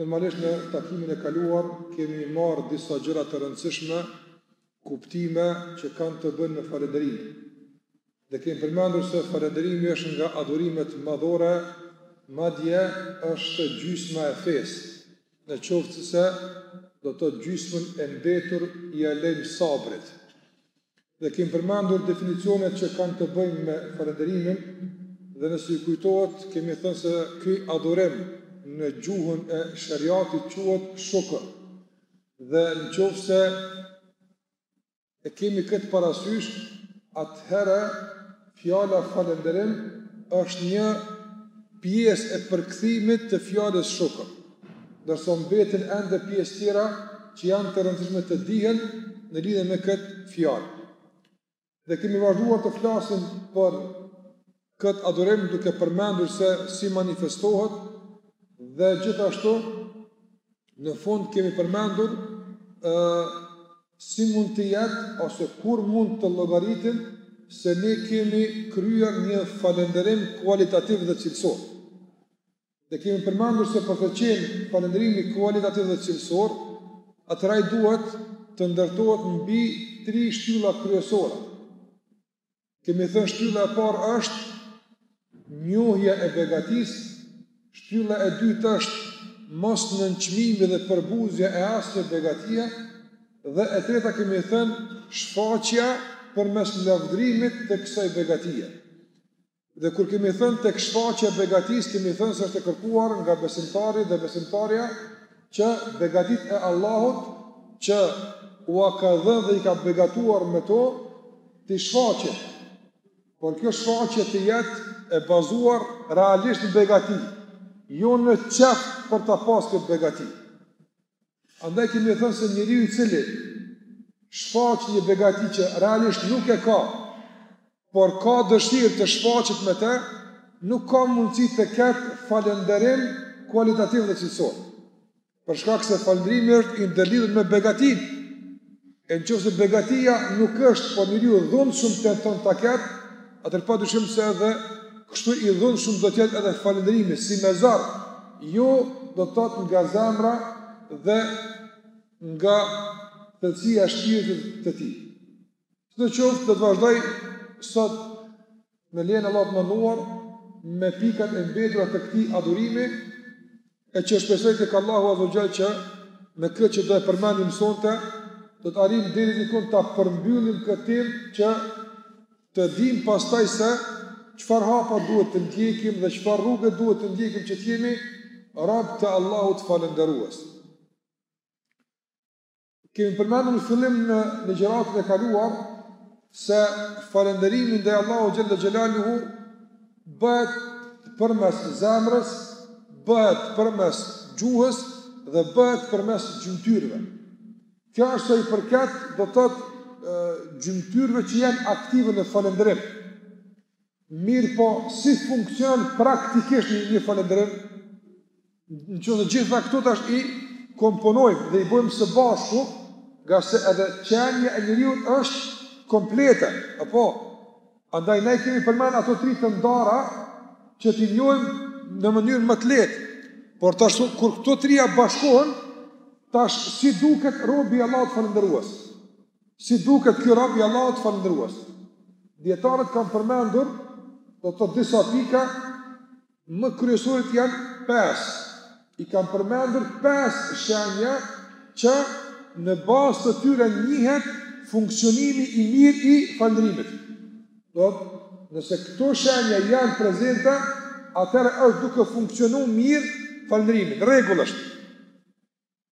Normalisht në takimin e kaluar kemi marrë disa gjëra të rëndësishme, kuptime që kanë të bëjnë me falënderimin. Dhe kemi përmendur se falënderimi është nga adhurimet madhore, madje është gjysma e fesë. Në qoftë se do që gjysmën e mbetur t'ia lejmë sabrit. Dhe kemi përmendur definicionet që kanë të bëjnë me falënderimin dhe nëse ju kujtohet kemi thënë se ky adhurim në gjuhën e shariatit quhet shukr. Dhe në qoftë se e kemi këtë parasysh, atëherë Fjala falënderim është një pjesë e përkthimit të fjalës shukër, ndërsa mbeten ende pjesë tjera që janë të rëndësishme të dihen në lidhje me këtë fjalë. Dhe kemi vazhduar të flasim për këtë adhurim duke përmendur se si manifestohet dhe gjithashtu Në fund kemi përmendur ë si mund të jetë ose kur mund të llogaritim se ne kemi kryer një falënderim kualitativ dhe cilësor. Dhe kemi përmendur se për të qenë falënderimi kualitativ dhe cilësor, atëherë ai duhet të ndërtohet mbi tri shtylla kryesore. Kemi thënë shtylla e parë është njohja e begatisë, shtylla e dytë është mosnënçmimi dhe përbuzja e asnjë begatie dhe e treta kemi thënë shfaqja përmes lavdërimit të kësaj begatie. Dhe kur kemi thënë tek shfaqja e begatisë, kemi thënë se është e kërkuar nga besimtari dhe besimtarja që begatitë e Allahut që ua ka dhënë dhe i ka begatuar me to, t'i shfaqin, por kjo shfaqje të jetë e bazuar realisht në begati, jo në qejf për ta pas këtë begati. Andaj kemi thënë se njeriu i cili shfaq një begati që realisht nuk e ka, por ka dëshirë të shfaqet me të, nuk ka mundësi të ketë falënderim kualitativ dhe cilësor. Për shkak se falënderimi është i ndërlidhur me begatinë. E në qoftë se begatia nuk është, por njeriu dhunshëm tenton ta ketë, atëherë pa dyshim se edhe kështu i dhunshëm do të jetë edhe falënderimi, si me zor, jo do të thotë nga zemra dhe nga thellësia e shpirtit të tij. Sidoqoftë do të vazhdoj sot me lejen e Allahut, të vazhduar me pikat e mbetura të këtij adhurimi e që shpresoj tek Allahu azze ve xhel që me këto që do i përmendim sonte do të arrijmë deri dikund ta përmbyllim këtë temë që të dimë pastaj se çfarë hapa duhet të ndjekim dhe çfarë rrugët duhet të ndjekim që të jemi robë të Allahut falënderues. Kemi përmendur në fillim në ligjëratën e kaluar se falënderimi ndaj Allahut xhel-le xhelaluhu bëhet përmes zemrës, bëhet përmes gjuhës dhe bëhet përmes gjymtyrëve. Kjo është sa i përket do të thotë gjymtyrëve që janë aktive në falënderim. Mirëpo, si funksionon praktikisht një falënderim? Në qoftë se gjitha këto tash i komponojmë dhe i bëjmë së bashku, ngase edhe qenia e njeriut është komplete, e po, andaj ne kemi përmend ato tri të ndara që t'i njohim në mënyrë më të lehtë, por tash, kur këto trija bashkohen, tash si duket robi i Allahut falënderues, si duket ky robi i Allahut falënderues. Dijetarët kanë përmendur, do të thotë disa pika, Më kryesoret janë pesë. I kanë përmendur pesë shenja që në bazë të tyre njihet funksionimi i mirë i falëndrimit. Do të thotë nëse këto shenja janë prezente, atëherë është duke funksionu mirë falëndrimi, në rregull është.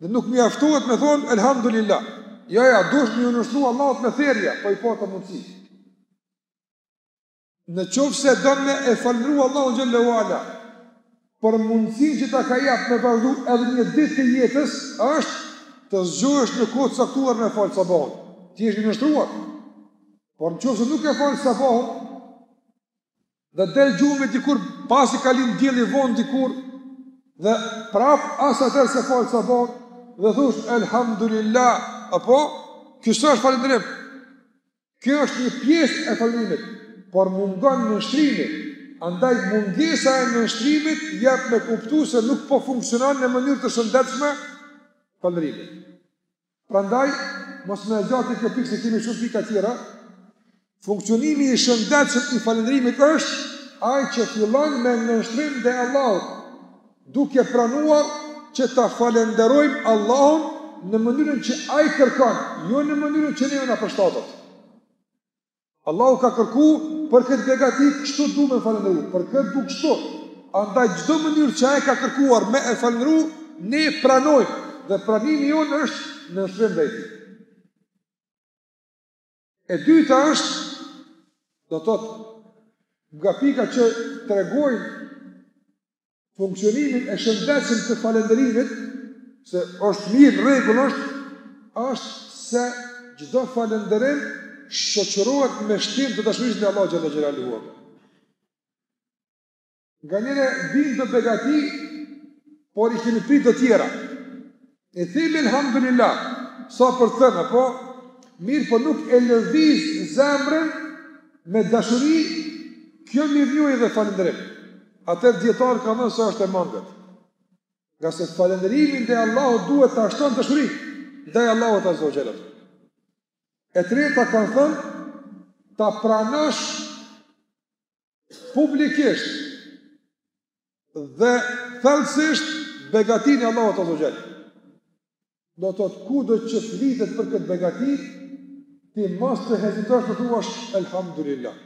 Dhe nuk mjaftohet me thonë elhamdulillah. Jo, jo, duhesh me iu nënshtru Allahut me therje, po e pate mundësinë. Në qoftë se do me e falëndru Allahun xhel-le ue ala, për mundësinë që ta ka jap me vazhdu edhe një ditë të jetës, është të zgjohesh në kohë të caktuar me falë sabahun, të jesh i nënshtruar. Por në qoftë se nuk e fal sabahun, Dhe del gjumit dikur pasi ka lind dielli vonë dikur dhe prap as atëherë s'e fal sabahun dhe thush elhamdulillah apo ky s'është falënderim kjo është një pjesë e falënderimit por mungon nënshtrimi andaj mungesa e nënshtrimit jep me kuptu se nuk po funksionon në mënyrë të shëndetshme falënderimi Prandaj, mos me e zgjat këtë pikë se kemi shumë pika tjera. Funksionimi i shëndetshëm i falëndrimit është ai që fillon me nënshtrim ndaj Allahut, duke pranuar që ta falënderojmë Allahun në mënyrën që ai kërkon, jo në mënyrën që ne na përshtatet. Allahu ka kërku për këtë begati kështu du me u falënderu, për këtë du kështu. Andaj çdo mënyrë që ai ka kërkuar me e falënderu, ne pranojmë dhe pranimi jonë është nënshtrim ndaj tij. E dyta është, do të thotë, nga pikat që tregojnë funksionimin e shëndetshëm të falënderimit, se është mirë, rregull është, është se çdo falënderim shoqërohet me shtim të dashurisë ndaj Allahut xhel-le xhelaluhu. Nganjëherë na vijnë do begati, por i kemi pritë të tjera. I themi elhamdulilah, sa për të thënë, po, mirëpo nuk e lëviz zemrën me dashuri, kjo mirënjohje dhe falënderim. Atëherë dijetarët kanë thënë se është e mangët. Ngase falënderimi ndaj Allahut duhet ta shton dashurinë ndaj Allahut azze ve xhel. E treta kanë thënë, ta pranosh publikisht dhe thellësisht begatinë e Allahut azze ve xhel. Do të thotë kudo që flitet për këtë begati, ti mos të hezitosh të thuash elhamdulillah.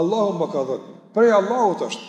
Allahu ma ka dhënë, prej Allahut është.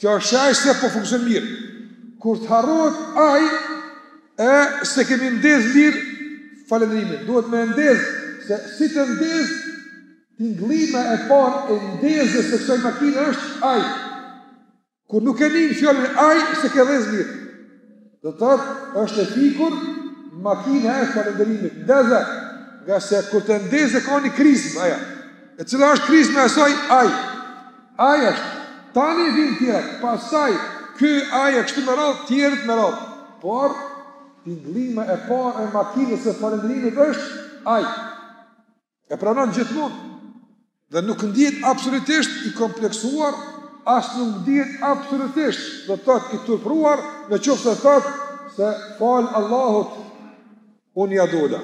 Kjo shfaq se po funksion mirë. Kur të harrohet ai, e s'e kemi ndez mirë falënderimin. Duhet me e ndez, se si ta ndez, tingëllima e parë e ndezjes së kësaj makine është ai. Kur nuk e nin fjalën ai, s'e ke dhez mirë. Do të thotë është e fikur makina e falënderimit. Ndeze, ngase kur ta ndezë ka një krismë ajo. E cila është krisma e saj ai. Ai është. Tani vijnë tjerat, pastaj ky ai e kështu me radhë, tjerat me radhë. Por tingëllima e parë e makinës së falënderimit është ai. E pranon gjithmonë dhe nuk ndihet absolutisht i kompleksuar, as nuk ndihet absolutisht, do të thotë i turpëruar, në qoftë se thotë se falë Allahut unë ia dola.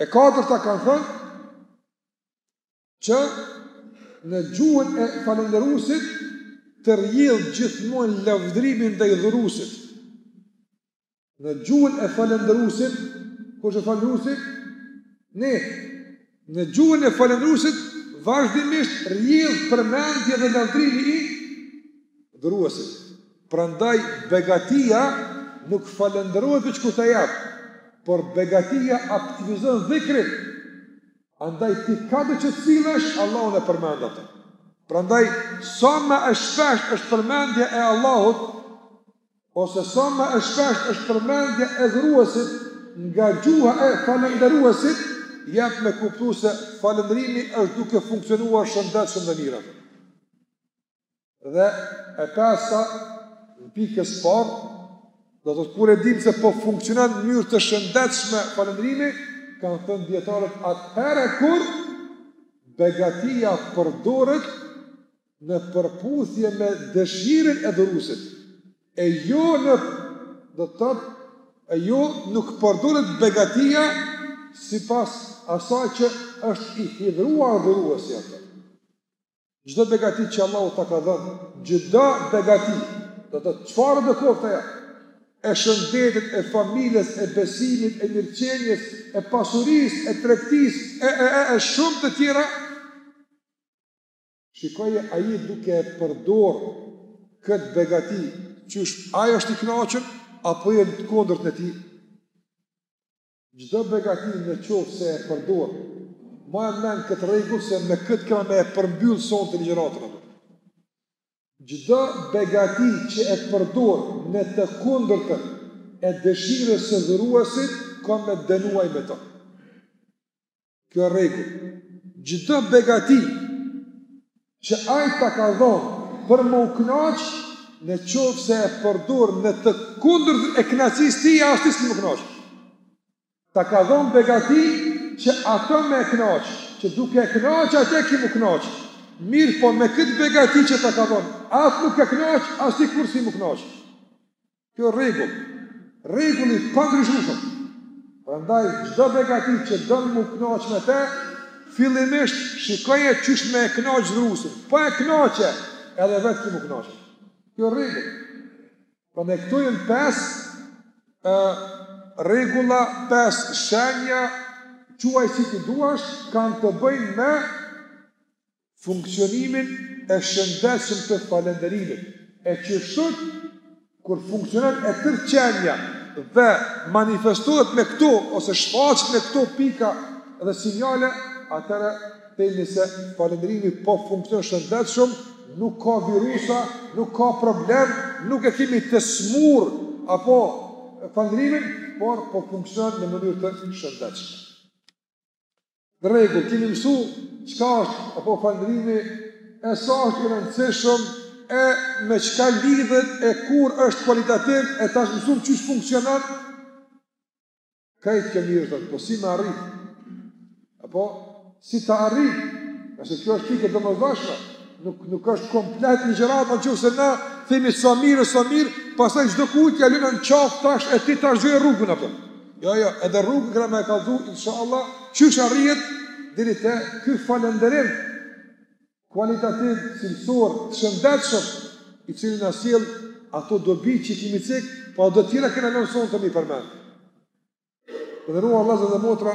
E katërta kanë thënë që në gjuhën e falënderuesit të rrjedhë gjithmonë lavdërimi ndaj dhuruesit. Në gjuhën e falënderuesit, kush është falënderuesi? Ne. Në gjuhën e falënderuesit vazhdimisht rrjedh përmendja dhe lavdërimi i dhuruesit. Prandaj begatia nuk falënderohet veç kur ta jap, por begatia aktivizon dhikrin. Andaj ti kado që të sillesh, Allahun e përmend atë. Prandaj sa më e shpeshtë është përmendja e Allahut ose sa më e shpeshtë është përmendja e dhuruesit nga gjuha e falënderuesit, jep me kuptu se falënderimi është duke funksionuar shëndetshëm dhe mirë. Dhe e pesta, në pikës së parë, do të thotë kur e dimë se po funksionon në mënyrë të shëndetshme falënderimi, kanë thënë dijetarët atëherë kur begatia përdoret në përputhje me dëshirën e dhuruesit. E jo, do të thotë e jo nuk përdoret begatia sipas asaj që është i hidhëruar dhuruesi atë. çdo begati që Allahu ta ka dhënë, çdo begati, do të thotë çfarëdo qoftë ajo, e shëndetit, e familjes, e besimit, e mirëqenies, e pasurisë, e tregtisë, e e e, e shumë të tjera. Shikoje a je duke e përdor këtë begati, qysh ai është i kënaqur apo je në të kundërtën e tij. Çdo begati në qoftë se e përdor, mbaje mend këtë rregull se me këtë kena me e përmbyllë sonte ligjëratën. Çdo begati që e përdor në të kundërtën e dëshirës së dhuruesit, ka me t'dënua me të. Kjo rregull, çdo begati që ai ta ka dhënë për me u knaq, në qoftë se e përdor në të kundërt e kënaqësisë tij, as ti s'ki m'u knaq. Ta ka dhënë begati që atë me e knaq, që duke e knaq atë ki m'u knaq. Mirëpo me këtë begati që ta ka dhënë, atë nuk e knaq, as ti kurrë s'ki m'u knaq. Kjo rregull, rregull i pandryshueshëm. Prandaj çdo begati që don m'u knaq me të, fillimisht shikoje qysh me e knaq dhuruesin. Po e knaqe, edhe vetë ki m'u knaq. Kjo rregull. Prandaj këto janë pesë ë rregulla, pesë shenja, quaj si të duash, kanë të bëjnë me funksionimin e shëndetshëm të falënderimit, e kështu kur funksionon e tërë qenia dhe manifestohet me këto ose shfaqet me këto pika dhe sinjale, atëherë themi se falënderimi po funksionon shëndetshëm, nuk ka virusa, nuk ka problem, nuk e kemi të smurë pra falënderimin, por po funksionon në mënyrë të shëndetshme. Në rregull, kemi mësu çka është apo falënderimi e sa është i rëndësishëm e me çka lidhet e kur është kualitativ e tash mësuam çish funksionon krejt kjo mirë të po si me arrit apo si të arrit nëse kjo është e domosdoshme nuk, nuk është komplet një gjërat në qoftë se na themi sa mirë, sa mirë pastaj çdokujt ja lëna në qafë tash e ti tash gjeje rrugën apo Jo jo edhe rrugën kena me e kallzu inshallah qysh arrihet deri te ky falenderim kualitativ cilësor të shëndetshëm i cili na sjell ato dobi që kemi cek po do tjera kena lënë sonte mi përmend. Dhe rruga vëllezër dhe motra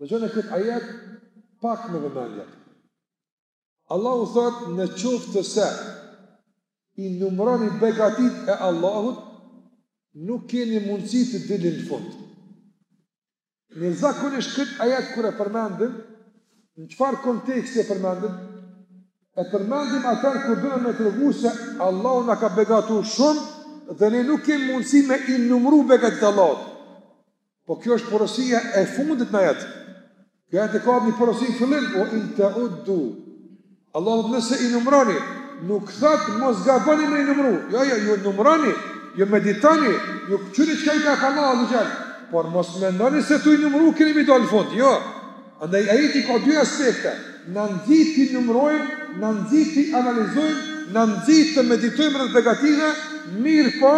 Dëgjone këtë ajet pak me vëmendje. Allahu thot në qoftë se i numroni begatit e Allahut, nuk keni mundësi t'i dilni në fund. Ne zakonisht këtë ajet kur e përmendim, në çfarë konteksti e përmendim, e përmendim atëherë kur dona me tregu se Allahu na ka begatu shumë dhe ne nuk kemi mundësi me i numru begatit e Allahut. Po kjo është porosia e fundit në ajet. Ky ajet e ka një porosi në fillim, ue in teuddu. Allah, nëse i numrani, nuk thotë mos gaboni me i numru. Jo, jo, ju numrani, ju meditani, ju këqyrni çka i ka Allahu xhele. Por mos mendoni se tu i numru keni mi dalë në fund, jo. Andaj ajeti ka dy aspekte, na nxit t'i numërojmë, na nxit t'i analizojmë, na nxit të meditojmë rreth begative, mirëpo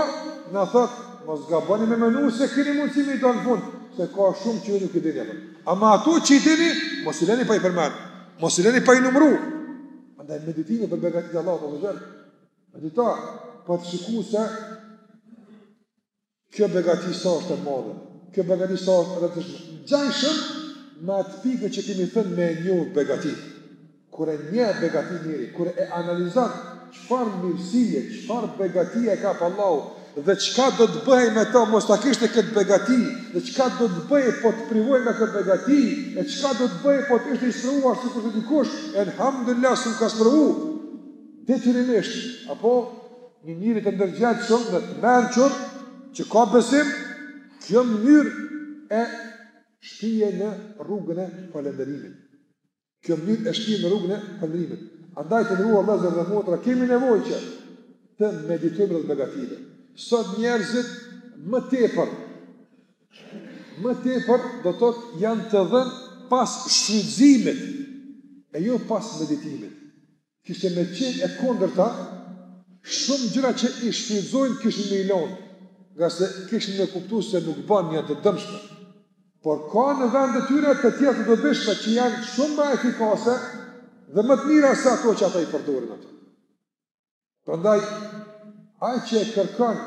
na thotë, mos gaboni me menu se keni mundësi me i dalë në fund, se ka shumë që ju nuk i dini ato. Ama ato që i dini, mos i leni pa i përmend, mos i leni pa i numëru. Andaj meditimi për begatit e Allahut azze ue xhel. Medito për të shikuar se Kjo begati sa është e madhe, kjo begati sa është e rëndësishme. Ngjashëm me atë pikën që kemi thënë me e njohë begati. Kur e njeh begatinë njeri, kur e analizon çfarë mirësie, çfarë begatie e ka ba Allahu, dhe çka do të bëhej me ta mos ta kishte këtë begati, dhe çka do të bëhej po të privohej nga kjo begati, e çka do të bëhej po të ishte i sprovuar sikur është dikush, elhamdulilah s'më ka sprovu, detyrimisht, apo, Një njeri të ndërgjegjshëm dhe të mençur që ka besim, kjo mënyrë e shtije në rrugën e falënderimit. Kjo mënyrë e shtije në rrugën e falënderimit. Andaj të nderuar vëllezër dhe motra, kemi nevojë që të meditojmë rreth begative. Sot njerëzit më tepër më tepër do të thotë janë të dhënë pas shfrytëzimit e jo pas meditimit. Kishte me qenë e kundërta, shumë gjëra që i shfrytëzojnë kishin me i lënë, ngase kishin me kuptu se nuk ban, janë të dëmshme. Por ka në vend të tyre të tjera të dobishme që janë shumë më efikase dhe më të mira se ato që ata i përdorin ato. Prandaj, ai që e kërkon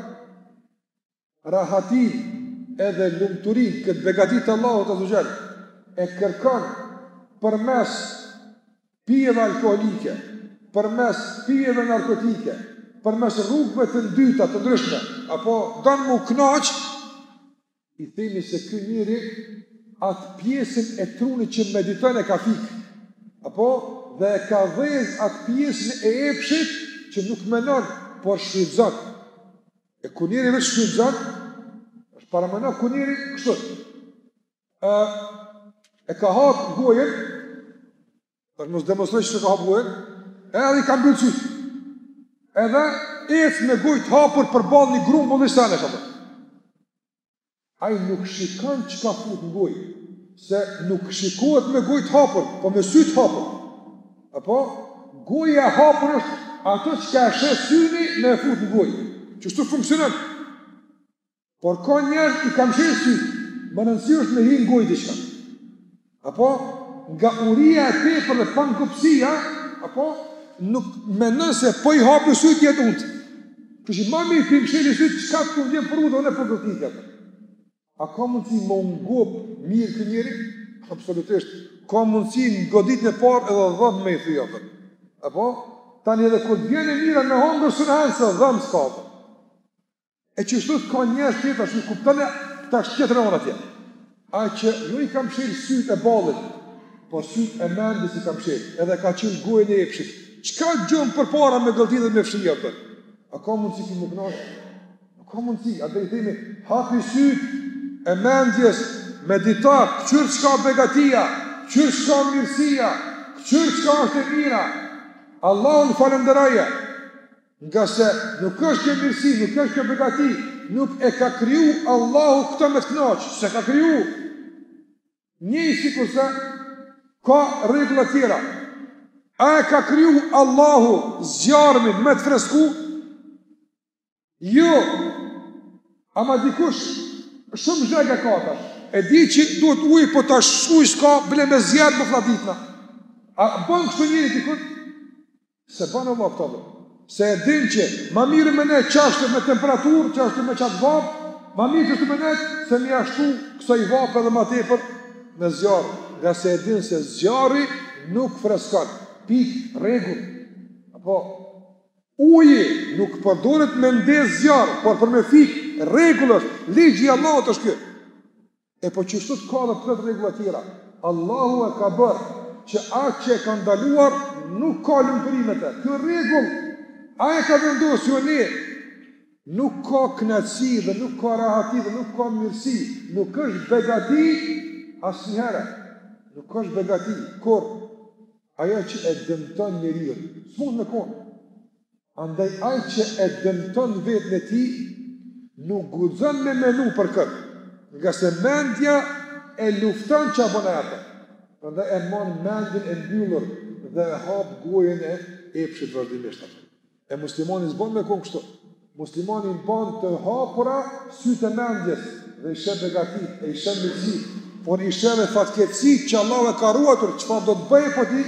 Rahatinë edhe lumturinë, këtë begati të Allahut Azza wa Jall, e kërkon përmes pijeve alkoolike, përmes pijeve narkotike, përmes rrugëve të ndyta të ndryshme, apo don mu kënaq, i themi se ky njeri atë pjesën e trunit që mediton e ka fik. Apo dhe e ka dhez atë pjesën e epshit që nuk menon, por shfrytëzon. E ky njeri veç një gjak, është paramena ky njeri kështu. E, e ka hapë gojën, dhe mos demonstroj qysh e ka hapë gojën, edhe i ka mbyllë sytë. Edhe ecë me gojë të hapur për balë një grumë bëllë i sene, shëpër. Ai nuk shikon çka fut në gojë, se nuk shikohet me gojë të hapur, po me sy të hapur. Apo goja e hapur është ato çka sheh syni me e fut në gojë. Qështu funksionon. Por ky njeri i ka mshelë sytë. Me rëndësi është me hi në gojë diçka. Apo, nga uria e tepër dhe pangopësia, apo, nuk mendon se po i hapi syt jet unt. Ky ma mirë t'i msheli syt çka të po vjen për udhë në për gotitja. A ka mundësi me u ngop mirë ky njeri? Absolutisht. Ka mundësi në godit në parë edhe dhëmë me i thy për. Apo? Tani edhe kur vjen e mira me hongër s'mun han se dhëmë s'ka për. E qështu ka njerëz tjetër, s'u kuptane, ta është tjetër e onë atje. Ai që nuk i ka mshilë sytë e ballit, por sytë e mendjes i ka mshilë, edhe ka çelë gojën e epshit. Çka gjen përpara me gëllti dhe me fshija për? A ka mundësi ky me u knaq? A ka mundësi? Andaj i themi, hapi sytë e mendjes, medita, këqyr çka begatia, këqyr çka mirësia, këqyr çka është e mira. Allahun falenderaja. Ngase nuk është kjo mirësi, nuk është kjo begati, nuk e ka kriju Allahu këtë me të kënaqë, s'e ka kriju. Njëjtë sikurse ka rregulla tjera. A e ka kriju Allahu zjarrmin me të fresku? Jo, ama dikush shumë zhegë e ka tash. E di që duhet ujë, po tash ujë s'ka, bile me zjarr do t' fladitna. A bën kështu njeri dikush? Se po në vakt dhe. Se e din që ma mirë me nejt qashtu me temperaturë, qashtu me qat vapë, ma mirë qashtu me nejt se me ia shtu kësaj vape edhe ma tepër me zjarr. Ngase e din se zjarri nuk freskon, pikë, rregull. Apo, uji nuk përdoret me ndezë zjarr, por për me fikë, rregull është, ligji i Allahut është ky. E po qështu ka edhe plot rregulla tjera. Allahu e ka bërë që atë që e ka ndaluar nuk ka lumturi në te. Ky rregull, ai e ka vendosë jo ne. Nuk ka knaqësi dhe nuk ka rahati dhe nuk ka mirësi. Nuk është begati asnjëherë. Nuk është begati, kur ajo që e dëmton njeriun. S'mund me konë. Andaj ai që e dëmton veten e tij, nuk guxon me menu për këtë, ngase mendja e lufton çka bon ai atë. Prandaj e mban mendjen e mbyllur dhe e hap gojën e epshit vazhdimisht atë. E muslimani s'bon me kon kështu. Muslimani i mban të hapura sytë e mendjes dhe i sheh begatitë, e i sheh mirësitë, por i sheh dhe fatkeqësitë që Allahu e ka ruajtur, çfarë do të bëjë po ti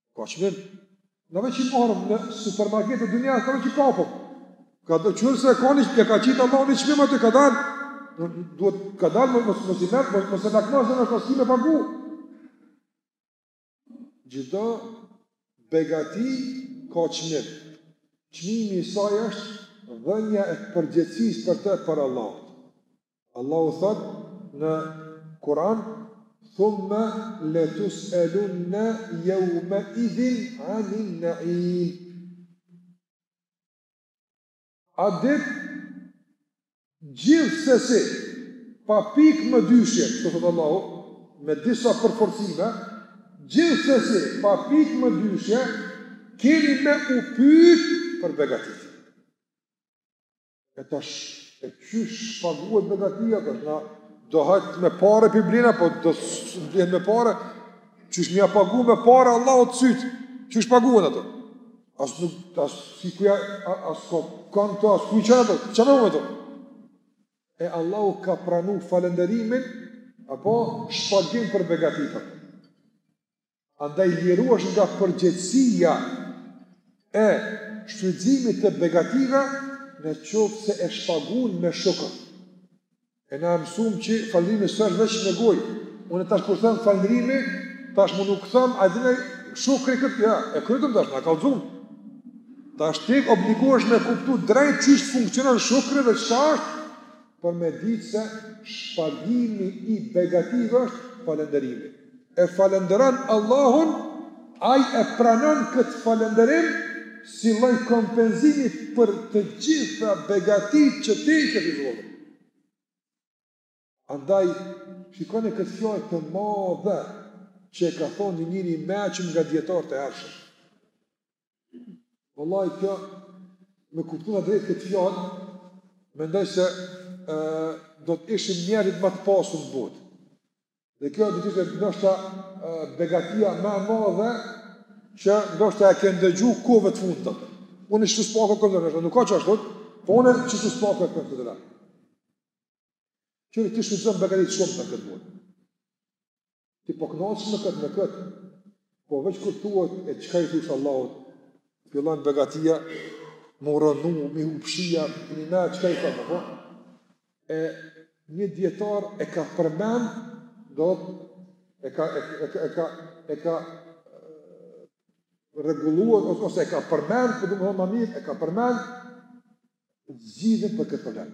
Ka çmim. Na veç i marrim në supermarket e dunja, na veç i kapëm. Ka të qërë se ka një që ka qitë Allahu një çmim atë ka dalë. Duhet ka dalë më së mësi mërë, më së lakma se në është asime pagu. Çdo begati ka çmim. Çmimi i saj është dhënia e përgjegjësisë për të para Allahut. Allahu thot në Kur'an thumma latus'alunna yawma idhin 'anil na'im. At dit gjithsesi, pa pikë mëdyshje, të thotë Allahu, me disa përforcime, gjithsesi, pa pikë mëdyshje, keni me u pyt për begatit. E tash, e qysh shpaguhet begatia, tash, na, do hajt me pare po i blijna, po do t'jetë me pare, qysh me ia pagu me pare, Allahut sytë, qysh paguhen ato? As nuk, as si kuja, as ka, kanë të, as kuja qënë ato, që me ume të? E Allahu ka pranu falënderimin, apo shpagim për begatitë, Andaj lirohesh nga përgjegjësia e shfrytëzimit të begative në qoftë se e shpagun me shukër. E na msum që falënderimi s'është veç me gojë. Unë tash kur them falënderimi, tash muj me thon e dhamë shukri këtë ja, e krytëm tash na kallzun. Tash ti obligohesh me kuptu drejt qysh funksionon shukri dhe çka është për me ditë se shpagimi i begatave është falënderimi. E falënderon Allahun, Ai e pranon këtë falënderim si lloj kompenzimi për të gjitha begatitë që ti i ke shfrytëzuar. Andaj, shikoni këtë fjalë të madhe që e ka thonë një njeri i meçëm nga dijetarët e hershëm. Vallahi, kjo me kuptu na drejt këtë fjalë, mendoj se e, do të ishim njerzit më të pasur në botë. Dhe kjo do të ishte ndoshta begatia më e madhe që ndoshta e ke ndëgju kohëve të fundit. Unë ishtë të s'pak e konsideroj, nështë, nuk ka çështje, po unë ishtë të s'pak e konsideroj. Që do t'i shfrytëzojmë begatitë shumë në këtë botë. Ti po kënaqesh me këtë, me këtë. Po veç kur thua e çka i thush Allahut, fillon begatia, me u rrënu, me i hup shija, më një mërë, çka i themi, apo? E një dijetar e ka përmend, do, e ka, e, e, e ka, e ka rregulluar ose e ka përmend, po domethonë më mirë, e ka përmend zgjidhjen për këtë problem.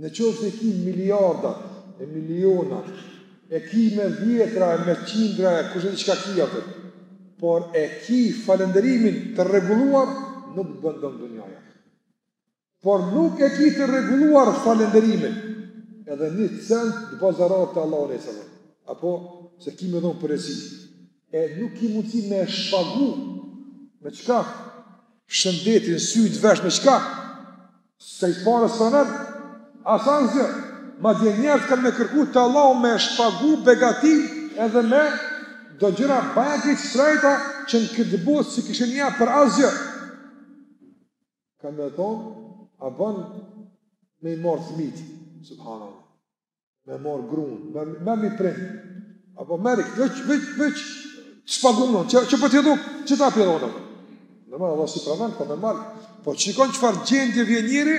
Në qoftë se ki miliarda e miliona, e ki me dhjetra e me qindra e kushedi çka ki atë, por e ki falenderimin të rregulluar, nuk të bën dëm dunjaja. Por nuk e ki të rregulluar falenderimin, edhe një cent të bë zarar të Allahu nesër, apo se ki me dhonë përgjegjësi, e nuk ki mundësi me shpagu, me çka? Shëndetin, sytë, vesh, me çka? S'e ki fare sonem as asgjë, madje njerëz kanë me kërku te Allahu me e shpagu begatinë edhe me do gjëra bajagi të shtrejta që në këtë botë s'i kishin jap për asgjë. Kanë me thonë, a bën me i marrë thmit, subhanallah. me marrë grunë, me, merrmi prind, apo merri, veç, veç, veç, shpagu, që, që për tjetu, që ta pjeronë, në mërë, Allahu s'i pranon, po me marrë, po shikoni çfarë gjendje vjen njeri,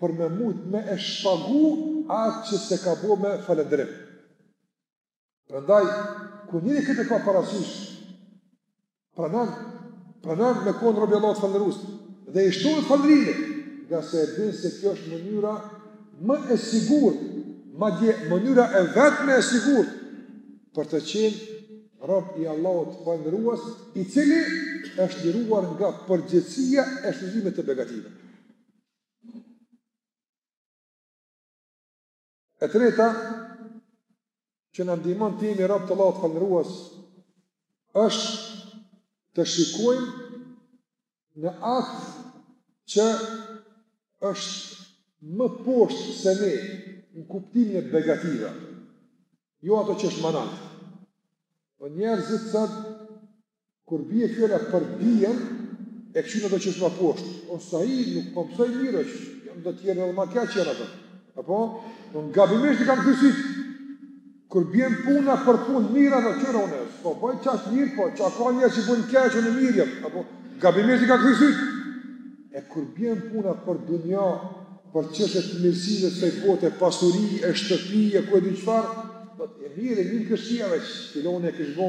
për me mujtë me e shpagu atë që s'e ka bo me falendrim. Prandaj, kur njeri këtë e ka parasysh, pranan, pranan me konë rob i Allahut falënderus, dhe i shton falënderimet, ngase e din se kjo është mënyra më e sigurt, madje mënyra e vetme e sigurt, për të qenë rob i Allahut falënderues, i cili është liruar nga përgjegjësia e shfrytëzimit të begatave. E treta, që na ndihmon të jemi rob të Allahut falënderues, është të shikojmë në atë që është më poshtë se ne në kuptimin e begative, jo atë që është ma nalt. Po njerëzit sot Kur bie fjala për dijen, e kqyrin atë që është ma poshtë. O sahi, nuk po mësoj mirë është, janë dhe tjerë edhe ma keq janë atër. Apo, gabimisht e kanë kqyrë. Kur bjen puna për punë, mira dhe qërë unë, po bëj qa është mirë, po qa ka njerë që bëjnë keqë, unë mirë jam. Apo, gabimisht e kanë kqyrë. E kur bjen puna për dunja, për çështje të mirësive të kësaj bote, pasuri, e shtëpi, e ku e di çfarë, e mirë, e mirë mirësi veç, fillon e kështë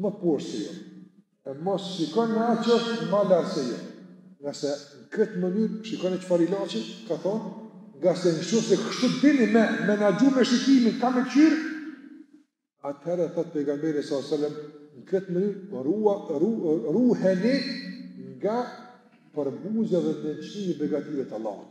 më poshtë se ju, e mos shikoni atë që është më lart se ju, ngase në këtë mënyrë, shikoni çfarë ilaçi, ka thonë, ngase në qoftë se kështu dini me menaxhu shikimin, ka me kqyrë, atëherë, thotë pejgamberi s.a.s. në këtë mënyrë, rua, ru, ruheni nga përbuzja dhe nënçmimi i begative të Allahut.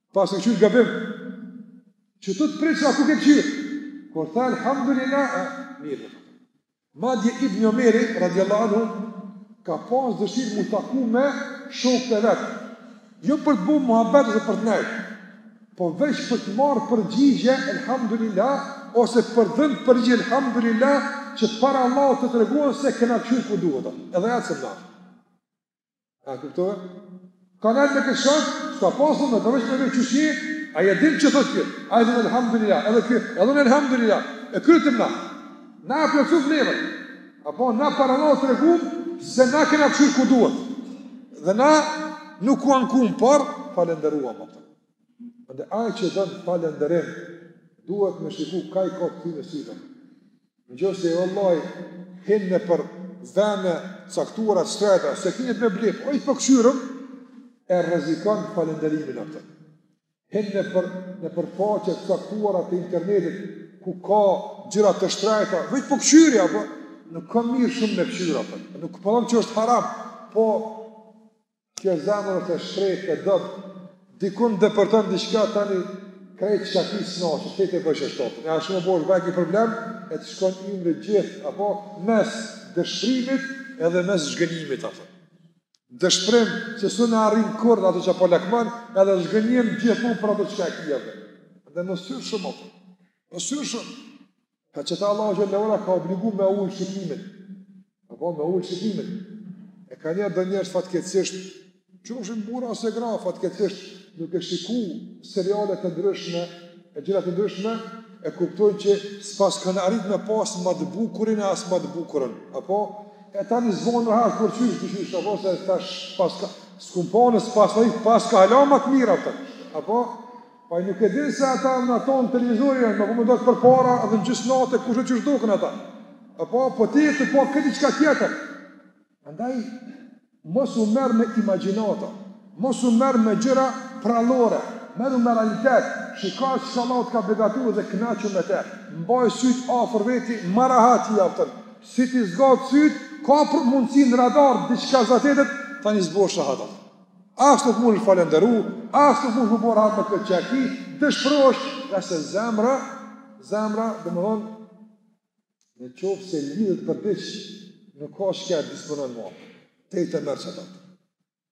Pasi kqyr gabim, që të të pyetsha ku ke kqyrë, kur tha alhamdulillah, mirë. Madje Ibn Omeri, radiallahu anhu, ka pas dëshirë m'u taku me shokët e vet. Jo për të bu muhabet, jo për të nejtë, po veç për të marrë përgjigje, alhamdulillah, ose për dhënë përgjigje, alhamdulillah, që para Allahut të tregojnë se kena kqyrë ku duhet. Edhe atë se mjaft. A kuptove? Ka nërë me këtë shak, s'ka pasur me veç me kqyrë, a e din që thot kjo, a e din elhamdulillah, edhe kjo, edhe në elhamdulillah, e kryem na, na e plotsu vlerën, apo na para Allahut tregum, se na kena kqyrë ku duhet, dhe na nuk u ankum, por falënderuam ato. Dhe ai që don falënderim, duhet me shiku kah i ka të dy sytë. Në qoftë se vëllai hin nëpër vene të caktuara të shtrejta, s'e ki nijet me bli, veç po këqyrim, e rrezikon falënderimin atë. Hin nëpër, nëpër faqe të caktuara të internetit, ku ka gjëra të shtrejta, veç po këqyri, apo, nuk ka mirë shumë me këqyrë, po nuk po thom që është haram, po Kjo zemër është e shtrejt e dobët, dikun depërton diçka tani, krejt çka ki s'na, të të bëjshë është topë. Në ashtu më bërë bëjë një problem, e të shkon ymri gjithë, apo mes dëshpërimit edhe mes zhgënjimit, apo. Dëshpërim që s'po na arrin kurrë ato që po lakmon, edhe zhgënjim gjithmonë për ato çka ki. Dhe me sy shumë, apo. Me sy shumë. Për qata Allahu xhele ve ala ka obligu me ul shikimin. Apo me ul shikimin. E ka njerëz, do njerëz fatkeqësisht, qofshin burra ose gra, fatkeqësisht duke shiku seriale të ndryshme, e gjëra të ndryshme, e kuptojnë që s'paskan arrit me pas ma të bukurin e as ma të bukurën. Apo? E tani zvonë në herë kur qysh, qysh, qysh, apo se tash paska... S'kum pa në s'pas në rritë, paska hala ma të mira, apo? Apo? Po nuk e din se ata n'atë televizor janë, më po më dojtë përpara dhe në gjysë nate kushedi qysh duken ata. E po, po ti je tu pa krejt diçka tjetër. Andaj, mos u merr me imagjinata, mos u merr me gjëra prrallore, merru me realitet, shiko çka Allahu t'ka begatu dhe knaqu me te, mbaj sytë afër veti, ma rahat i aftën, si t'i zgat sytë, ka për mundësi në radar, diçka zatetet, tani s'bohesh rahat. As nuk mund të falënderu, as nuk mund të bërë rahat me këtë që e ki, dëshpërohesh ngase zemra, zemra domethënë, në qoftë se lidhet për diç, nuk ka çka e disponon ma, deri ta merr qatë.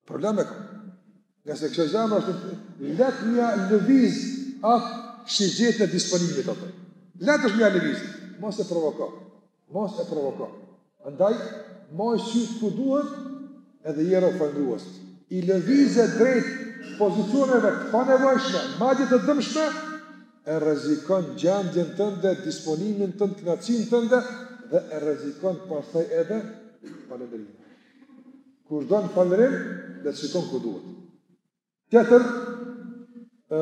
Problem e ka. Ngase kësaj zemre është lehtë me ia lëviz atë që gjithë e disponimit atë. Lehtë është me ia lëviz, mos e provoko. Mos e provoko. Andaj, maj sytë ku duhet edhe jeto falëndrues. I lëvize drejt pozicioneve të panevojshme, madje të dëmshme, e rrezikon gjendjen tënde, disponimin tënd, kënaqësinë tënde dhe e rrezikon pastaj edhe falënderimin. Kush don falënderim, le të shikon ku duhet. Tjetër, ë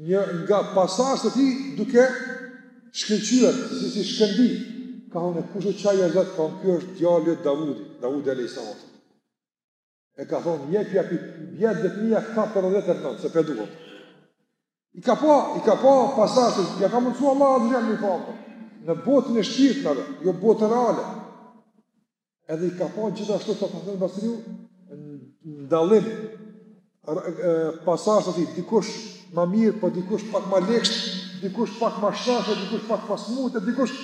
Një nga pasardhësit e tij duke shkëlqyer si si shkëndijë, ka thonë kush është qaj o Zot, ka thonë ky është djali yt Davudi, Davudi alejhi selam. E ka thonë jepja këtij vjet të mia ka për vetë të thonë se po i duhet. I ka pa, i ka pa pasardhësit, ia ka mundsu Allahu me i pa. Në botën e shpirtrave, jo botën reale. edhe i ka pa gjithashtu thotë Hasan Basriu në dallim pasardhësit e tij dikush ma mirë, po dikush pak ma ligsht, dikush pak ma shnoshë, dikush pak ma smutë, dikush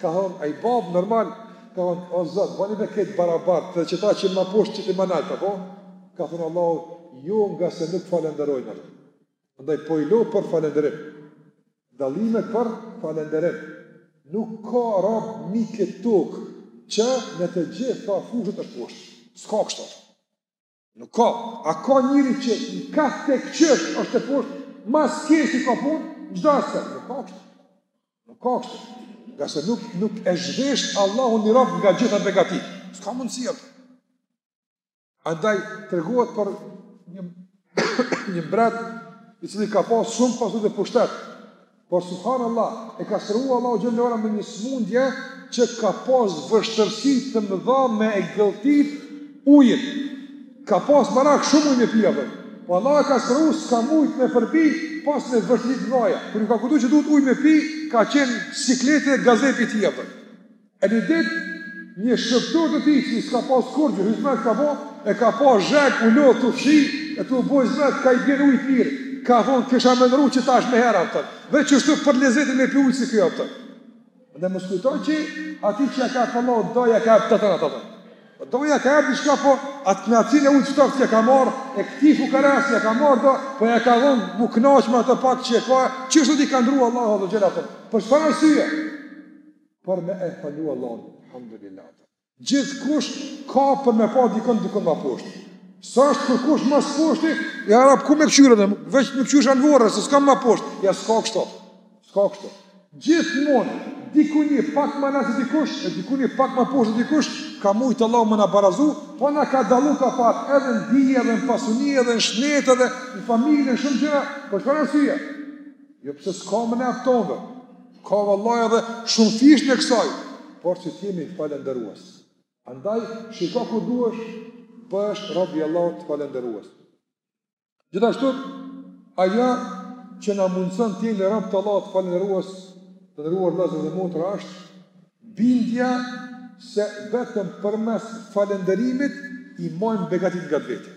ka thonë, ai babë normal, ka thonë, o Zot, bani krejt të barabartë, edhe qeta që ma poshtë qiti ma naltë, apo? Ka thonë Allahu, jo ngase nuk falenderojnë atë. Andaj po i lo për falenderim. Dallime për falenderim. Nuk ka rob mi këtë tokë që në të gjitha fushat është poshtë. S'ka kështu. Nuk ka. A ka njeri që në krejt çështjet është poshtë, ma s'keqi ka punë, në çdo aspekt. Nuk ka kështu. Nuk ka kështu. Ngase nuk, nuk e zhvesh Allahu një rob nga gjitha begatitë. S'ka mundësi apo. Andaj tregohet për një një mbret i cili ka pas shumë pasuri dhe pushtet. Por subhanallah e ka shtru Allahu xhele ue ala me një smundje që ka pas vështërsi të mëdha me e gëlltit ujin. Ka pas marak shumë ujë me pi, a po. Po Allahu e ka shtru s'ka mujt me përbi pos me vështërsi të mëdhaja. Kur ju ka kujtu që duhet ujë me pi, ka qenë siklet e gazep i tij, a po. E një ditë, një shërbëtor të tij që s'ka pas kurrgjë, hizmet ka bo, e ka pa zheg, u lodh tu fshi e tu bo hizmet, ka i bjen ujit mirë. Ka thonë, kisha me ndrru që tash meniherë, a kupton, veç kështu për lezetin me pi ujë si ky, a kupton. Andaj mos kujto që atij që ja ka fal Allahu do ja ka jap të tërat, a kupton. Po do ja ka jap diçka, po atë kënaqësinë e ujit ftohtë ja ka marrë, e këtij fukarasë që ja ka marrë do, po ja ka dhënë, mu kënaq me atë pak që e ka, çështjet i ka ndrru Allahu azza wa jalla, a kupton. Për çfarë arsye? Për me e falenderu Allahun. Elhamdulilah. Gjithkush ka për me pa dikën dikun ma poshtë. Sa është për kush ma së poshtë, ja Rab ku me këqyre dhe, veç me këqyre në vorre, se s'ka ma poshtë. Ja, s'ka kështo. S'ka kështo. Gjithmonë, dikun një pak ma nalt se dikush, e dikun një pak ma poshtë se dikush, ka mujtë Allah me na barazu, po na ka dallu ka pak edhe në dije, edhe në pasuni, edhe në shnet, edhe në familje, në shumë gjëra, për çfarë arsye? Jo, pse s'ka me na mjaftu neve. Ka vallahi edhe shumëfish të kësaj, por që t'jemi falenderues. Andaj, shiko ku duesh, bëhesh rob i Allahut falenderues. Gjithashtu, ajo që na mundëson t'jemi robt e Allahut falenderues, të nderuar vllezër edhe motra ashtë, bindja se vetëm përmes falenderimit i majmë begatitë ngat veti.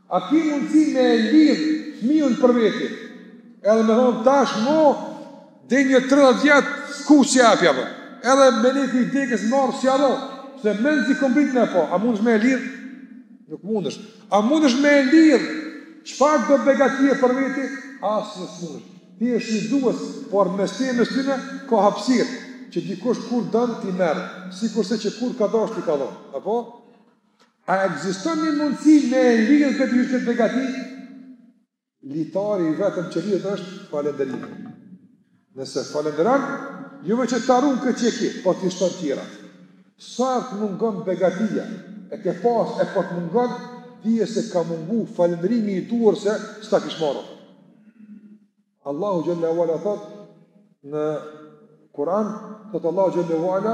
A ki mundësi me e lidh fmijën për veti edhe me thonë tash mo edhe një 30 vjet sku si apja po edhe melekut t'dekës ma s'ia lo se menzi e kom prit a po a mundesh me e lidh nuk mundesh a mundesh me e lidh çfarëdo begatie për veti asnjë s'mundesh ti je shfrytzues por mes teje e tyne ka hapsirë që dikush kur don t'i merr sikurse që kur ka dasht t'i ka dhonë apo A ekziston një mundësi me e lidhë për ti qet begati? Litari i vetëm që lidhet është falenderimi. Nëse falenderon, jo veç që ta run këtë që ki, po t'i shton tjera. Sa herë t'mungon begatia, e ke pas, e po të mungon, dije se ka mungu falenderimi i duhur se s'ta kish marrë. Allahu xhele ue ala thot në Kur'an, thot Allahu xhele ue ala,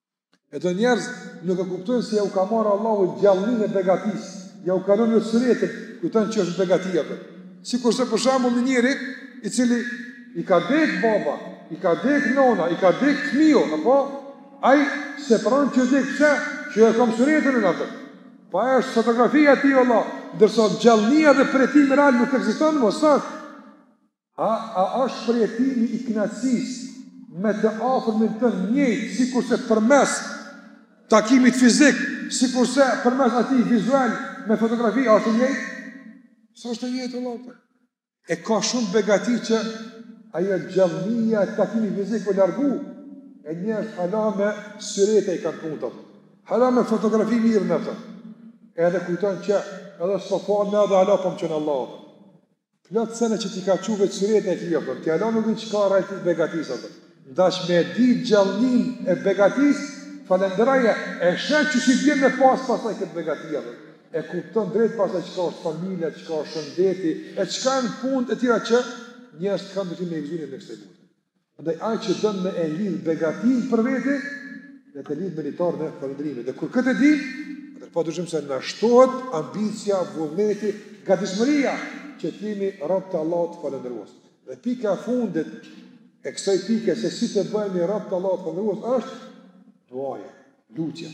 Edhe njerëz nuk e kuptojnë se jau ka marrë Allahu gjallninë e begatisë, jau ka lonë suretin, kujton që është begatia ato. Sikurse për shambull një njeri, i cili i ka dek baba, i ka dek nona, i ka dek fmiu, po ai s'e pranon që dek, qe, qe e kam suretin e ato. Po ajo është fotografia e tij, vlla, ndërsa gjallnia dhe përjetimi real nuk ekziston më sot. A a është përjetimi i kënaqësisë me të afërmin tënd njëjtë sikurse përmes takimit fizik, sikurse përmes atij vizual me fotografi është i njëjtë? S'është i njëjtë vëllai. E ka shumë begati që ajo gjallënia e takimi fizik u largu, e njerëz hala me syrete i kanë punët ato. Hala me fotografi mirë në ato. Edhe kujton që edhe s'po falem edhe hala po më çon Allah. Plot sene që ti ka qu veç syret e ki ato, ti hala nuk din çka realiteti i begatis ato. N'daç me e di gjallnin e begatis, falenderoje, e sheh qysh bjen me pas pasaj këtë begati apo. E kupton drejt pasaj çka është familja, çka është shëndeti, e çka janë punët e tjera që njerëz kanë të dëshirë me i gëzu n'kësaj bote. Andaj ai që don me e lidh begatinë për vete, le ta lidh me litarin e falëndrimit. Dhe kur këtë e di, atëherë pa dyshim se na shtohet ambicia, vullneti, gatishmëria që të jemi rob të Allahut falëndërues. Dhe pika e fundit e kësaj pike se si të bëhemi rob të Allahut falëndërues është duaja, lutja.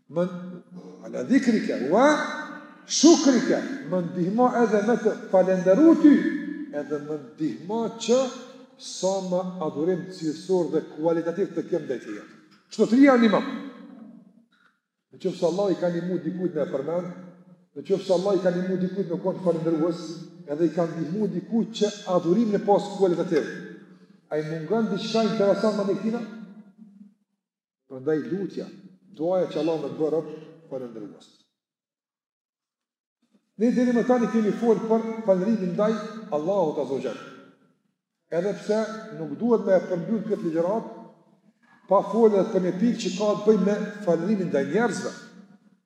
Më ala dhikrike, ue shukrike, më ndihmo edhe me të falenderu ty, edhe më ndihmo që sa më adhurim cilësor dhe kualitativ të kem dhe të jetë. Qëto tria nihma. Në qoftë se Allah i ka nihmu dikujt me përmend, në qoftë se Allah i ka nihmu dikujt me konë falenderues, edhe i ka ndihmu dikujt që adhurimin me pas kualitativ. A i mungon diçka interesant më këtina? Prandaj lutja, duaja që Allah me të bë rob falëndrues. Ne deri më tani kemi folë për falërimin ndaj Allahut azze ue xhel. Edhe pse nuk duhet me e përmbyllë këtë ligjëratë, pa folë edhe për një pikë që ka të bëjë me falërimin ndaj njerëzve.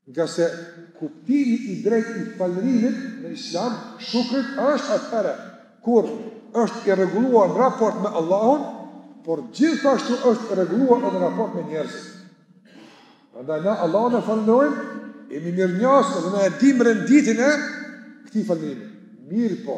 Ngase kuptimi i drejtë i falërimit në Islam, shukrit, është atëherë kur është i rregulluar në raport me Allahun, por gjithashtu është i rregulluar edhe në raport me njerëzit. Prandaj na Allahun e falënderojmë, jemi mirënjohës dhe na e dimë renditjen e këtij falërimi. Mirëpo,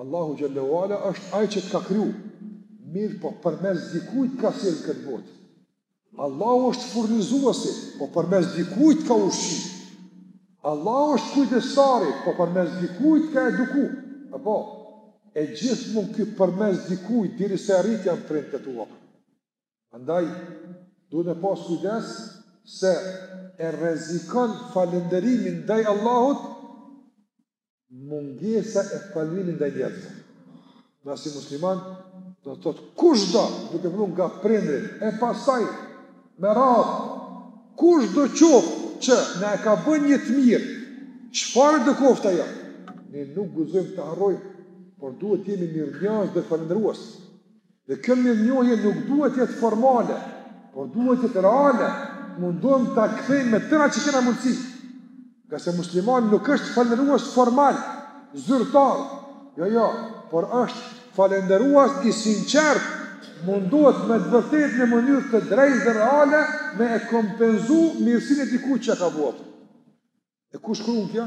Allahu xhelle ue ala është ai që të ka kriju. Mirë, po përmes dikujt të ka sjell n'këtë botë. Allahu është furnizuesi, po përmes dikujt të ka ushqy. Allahu është kujdestari, po përmes dikujt të ka eduku. Apo e gjithë mund ky përmes dikujt deri sa je rrit janë prindt e tua. Andaj duhet me pas kujdes se e rrezikon falënderimin ndaj Allahut mungesa e falënderimit ndaj njerëzve. Na si musliman do të thotë kushdo duke filluar nga prindërit e pastaj me radhë kushdo qoftë që na e ka bën një të mirë, çfarë qoftë ajo? Ne nuk guxojmë të harrojmë, por duhet të jemi mirënjohës dhe falënderues. Dhe kjo mirënjohje nuk duhet të jetë formale, por duhet të jetë reale. Mundohem ta kthejmë me tëna që kena mundësi. Ngase muslimani nuk është falënderuas formal, zyrtar. Jo, jo, por është falënderuas i sinqert. Mundohet me të vërtet në mënyrë të drejtë dhe reale me e kompenzu mirësinë e dikujt që ia ka ba. E ku shkrun kjo?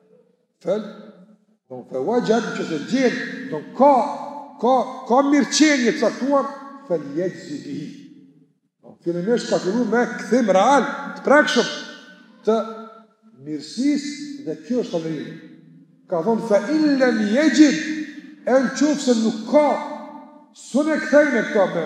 Fel, domethënë fe uexhede, nëse gjen, domethënë ka, ka, ka mirëqenie të caktuar, fel jexhzi bihi. Domethënë fillimisht ka fillu me kthim real, të prekshëm, të mirësisë dhe kjo është të mërinë. Ka thonë, fe in lem jexhid, e në qoftë se nuk ka, s'mun e kthen me këta me,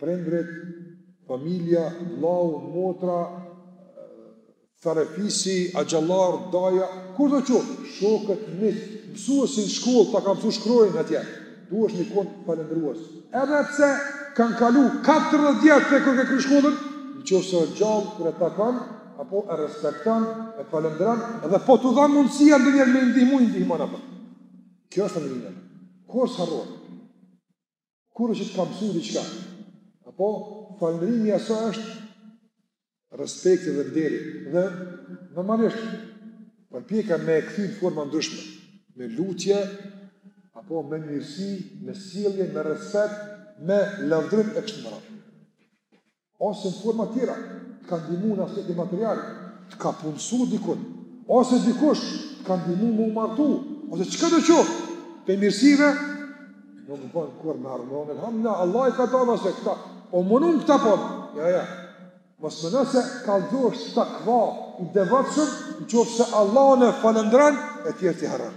Prindërit, familja, vllau, motra, farefisi, axhallar, daja, kush do qoftë, shokët, miq, mësuesi në shkollë ta ka mësuar shkronjën atje. Duhesh me kon falënderues. Edhe pse kanë kalu 40 vjet prej kur ke kry shkollën, në qoftë se është gjallë kur e takon, apo e respekton, e falënderon, edhe po t'u dha mundësia ndonjëherë me i ndihmu, i ndihmon atë. Kjo është e mirë. Kur s'harron. Kush është që t'ka mësu diqka? Apo, falënderimi i asaj është respekti dhe nderi. Dhe, normalisht, përpjekja me e kthy në forma ndryshme. Me lutje, apo me mirësi, me sjellje, me respekt, me lavdrim e kështu me radhë. ose në forma tjera, të ka ndihmu në aspektin material, të ka punësu dikun, ose dikush të ka ndihmu me u martu, ose çka do qoftë, prej mirësive, nuk bën kurrë me i harru, elhamdulillah, Allahi ka dhanë, ose këta, po mu nuk këta po, ja, ja, mos mendo se ke me u bo takva, i devotshëm, në qoftë se Allahun e falënderon, e tjerët i harron.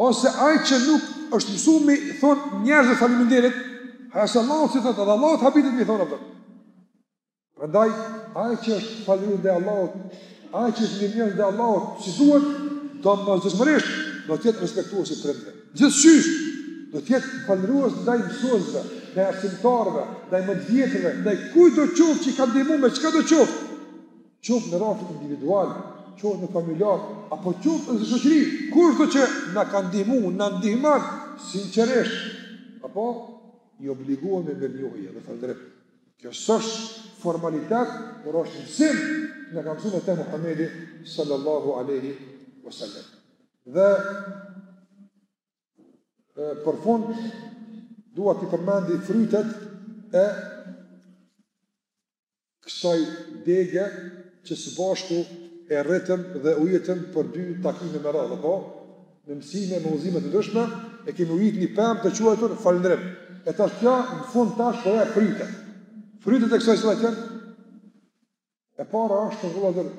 Ose ai që nuk është mësu me i thonë njerëzve faleminderit, as Allahut s'i thotë, dhe Allahut habitet me thon atë. Prandaj ai që është falënderues ndaj Allahut, ai që është mirë ndaj Allahut, si duhet, domosdoshmërisht, do të jetë respektues i prindërve. Gjithçysh do të jetë falënderues ndaj mësuesve, ndaj arsimtarëve, ndaj më të vjetërve, ndaj kujtdo qoftë që i ka ndihmu me çkado qoftë. qoftë në rrafshin individual, qoftë në familjar, apo qoftë edhe si shoqëri, kushdo që na ka ndihmuar, na ndihmon sinqerisht, apo i obliguem me mirënjohje dhe falënderim. Kjo s'është formalitet, por është mësim që na ka mësu neve Muhamedi sallallahu alaihi wasallam. Dhe për fund dua t'i përmendi frytet e kësaj dege që së bashku e rritëm dhe ujitëm për dy takime me radhë, apo? Me mësime, me udhëzime të ndryshme, e kemi ujit një pemë të quajtur falënderim. E tash kjo në fund tash po jep fryte. Frytet e kësaj cilat janë? E para është vëllazër,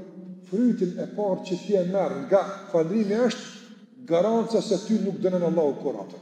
frytin e parë që ti e merr nga falënderimi është garanca se ty nuk t'dënon Allahu kurrë atë.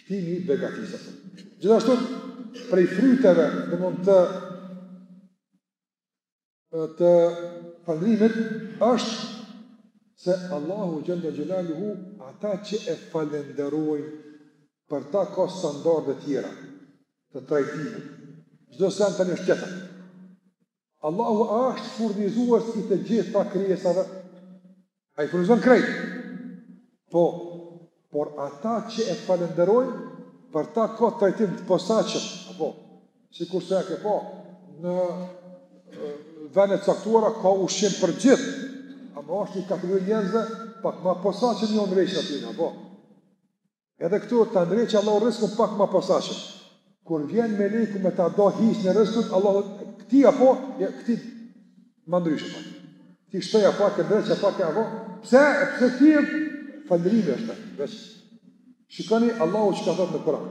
Shtimi i begatisë. Gjithashtu, prej fryteve, dhe mund të të falënderimit, është se Allahu Xhele Xhelaluhu, ata që e falënderojnë, për ta ka standarde tjera, të trajtimit. Çdo send tani është tjetër. Allahu a është furnizues i të gjitha krijesave? A i furnizon krejt? Po, por ata që e falënderojnë, për ta ka trajtim të posaçëm, apo, sikurse e ke po, në vendet e caktuara ka ushqim për gjithë, ama është një kategori njerëzve, pak ma posaçëm jau ndreq atyne, apo, Edhe këtu ta ndreq Allahu rrizkun pak më posaçëm. Kur vjen meleku me ta do hiç në rrizkun Allahu këti apo ja këti më ndryshe pak. Ti shtoj apo të ndreqë apo të apo. Pse? Pse ti falënderimi është veç. Shikoni Allahu çka thotë në Kur'an.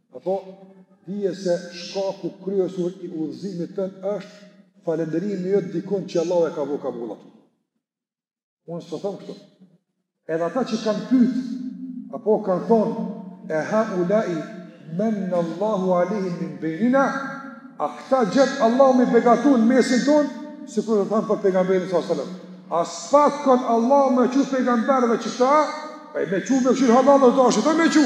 Apo, dije se shkaku kryesor i udhëzimit tënd është falënderimi jot dikon që Allahu e ka bo kabul atë. Unë s'po them kështu. Edhe ata që kanë pyet, apo kanë thonë, e ha ulai menne Allahu alejhim min bejnina, a këta gjet Allahu me i begatu në mesin tonë, sikur thanë për pejgamberin sa sëllëm. A s'paska kon Allahu me çu pejgamber veç kta, e me çu me këshirë halal dhe të ashtë, me çu.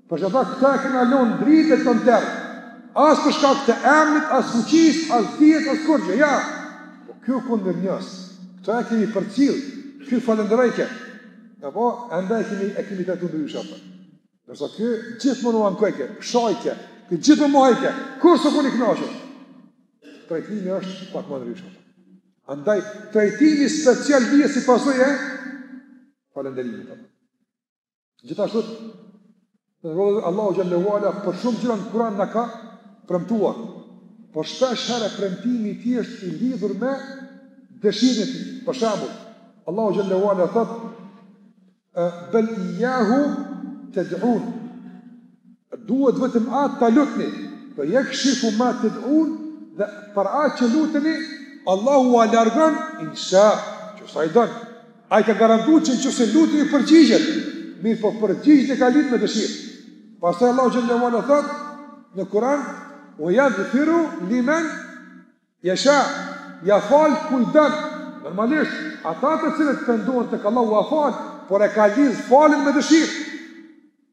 Për shkak këta e kena lënë dritë e atë në terr. As për shkak të emrit, as fuqisë, as dijes, as kurgjë, jo. Po kjo kundër njës, këtë e kemi përcjellë, kjo falenderojke. E po, andaj e kemi, e kemi të të ndryshe për. Ndërsa kjo gjithmonë ankojke, shajke, kjo gjithmonë majke, kurrë s' kur një knashë. Trajtimi është pak më ndryshe për. Andaj, trajtimi special vjen si pasojë e falenderimit të për. Gjithashtu të nderuar, Allahu xhel-le ue ala për shumë gjëra në Kur'an na ka premtuar. Por shpesh herë premtimi i tij është i lidhur me dëshirën e tij. Për shembull, Allahu xhel-le ue ala thot: "Bel iyahu tad'un." Duhet vetëm atë ta lutni, fe jekshifu ma ted'un dhe për atë që luteni, Allahu ua largon, in sha, në qoftë se Ai don. Ai ka garantu që në qoftë se lutni ju përgjigjet, mirëpo përgjigjen e ka lidh me dëshirë. Pastaj Allahu xhel-le ue ala thot në Kur'an, "Wa yaghfiru liman yasha", ja fal kujt don. Normalisht, ata të cilët pendohen tek Allahu ua fal, por e ka lidh faljen me dëshirë.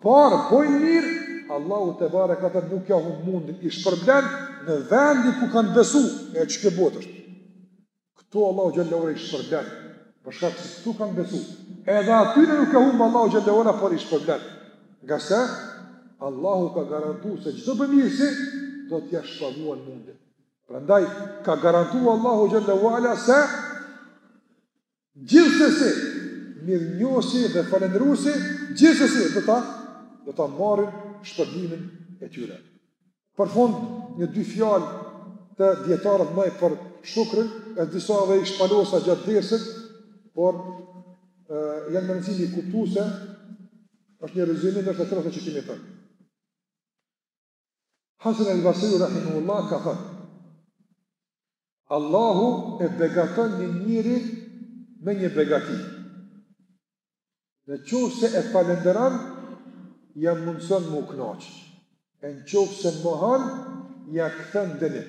Por bojnë mirë, Allahu tebareke ue teala nuk ja humb mundin, i shpërblen në vendin ku kanë besu, e që kjo botë është. Këtu Allahu xhel-le ue ala i shpërblen, për shkak se këtu kanë besu. Edhe atyre nuk ja humb Allahu xhel-le ue ala, por i shpërblen. Ngase, Allahu ka garantu se çdo bamirësi, do t'ja shpaguan mundin. Prandaj, ka garantu Allahu xhel-le ue ala se, Gjithsesi, mirënjohësi dhe falendëruesi, gjithsesi do ta do ta marrin shpërblimin e tyre. Për fund, një dy fjalë të dietarëve më për shukrin, e disa dhe i shpalosa gjatë dersit, por e, janë me rëndësi me i kuptu se është një rezymim në të tërë atë që kemi thënë. Hasan el Basri rahimehullah ka thënë: Allahu e begaton një njeri me një begati. Në qoftë se e falenderon, ja mundëson me u knaq. E në qoftë se e mohon, ja kthen dënim.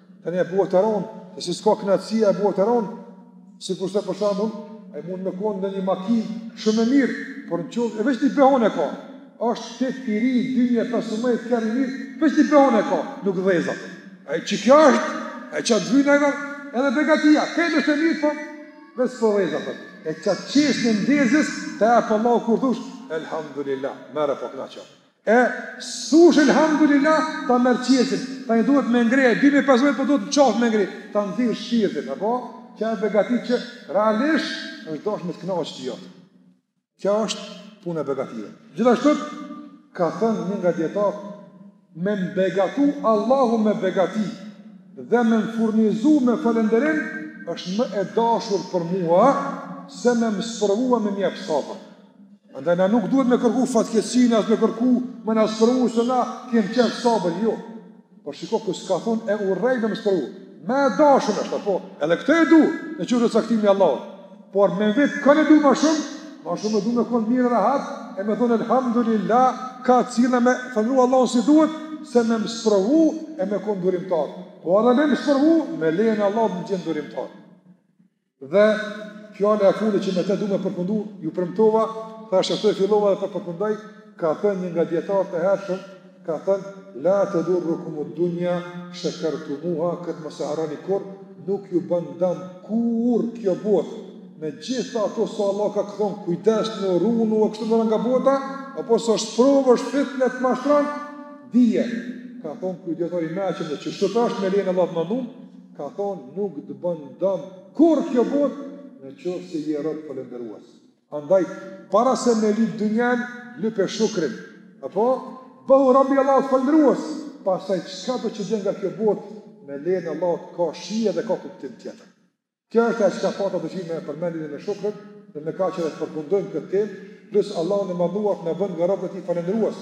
Tani i bëhet e rëndë, se si s'ka kënaqësi e i bëhet e rëndë, sikurse për shembull, ai mund me kon një makinë shumë e mirë, por në qoftë se veç një behon e ka, është të të ri, 2015, kerr i mirë, veç një behon e ka, nuk dhezet. A i që kjo është, a i qatë zhvina e kërë, edhe begatia, këtë është e mirë, po, veç s'dhezet, po, e qatë çelës në ndezës, të e për lau kur thush, elhamdulillah, merr e po kënaqe. E s'thush Elhamdulilah ta merr shpirtin, tani duhet me ngre, dimri po, po duhet në qafë me ngre, ta nxirrësh shpirtin, apo? Kjo është begati që realisht është dashur me të kënaqë ty, jo. Kjo është puna e begative. Gjithashtu ka thënë një nga dijetarët me më begatu Allahu me begati dhe me më furnizu me falënderim është më e dashur për mua se me më sprovua me m'dhanë sabër Andaj na nuk duhet me kërku fatkeqësinë, as me kërku me na sprovu se na kem me qenë sabër, jo. Por shiko ky s'ka thonë e urrej me më sprovu. Më e dashun është, po, edhe këtë e du, n'qoftë se caktimi i Allahut. Por me vet kënd e du ma shumë, ma shumë e du me konë mirë rahat, e me thonë elhamdulillah, ta falënderu Allahun si duhet, se me më sprovu e me konë durimtar. Po edhe me më sprovu, me lejën e Allahut më gjen durimtar. Dhe fjala e fundit që me të du me përfundu, ju premtova, thashë këto fillova dhe po përfundoj, ka thënë një nga dijetarët e hershëm, ka thënë la tadurrukum ad-dunya in shakartumuha, këtë mos e harroni kurr, nuk ju bën dëm kurr kjo botë. Me gjitha ato sa Allahu ka thon kujdes e ruajuni e kështu nga bota, apo se është sprovë është fitne të mashtron, dije. Ka thon ky dijetar i mençëm se kështu është me lejen e Allahut mendoj, ka thonë nuk të bën dëm kurrë kjo botë në qoftë se je rob falënderues. Andaj para se me lyp dynjanë, lype shukrin. Apo, bëhu rob i Allahut falënderues, pastaj çkado që gjen nga kjo botë, me lejen e Allahut ka shije dhe ka kuptim tjetër. Kjo është ajo çka pata dëshirë me e përmend lidhur me shukrin, dhe me kaq edhe të përfundojmë këtë temë, lus Allahun e Madhëruar të na bën nga robët e Tij falënderues.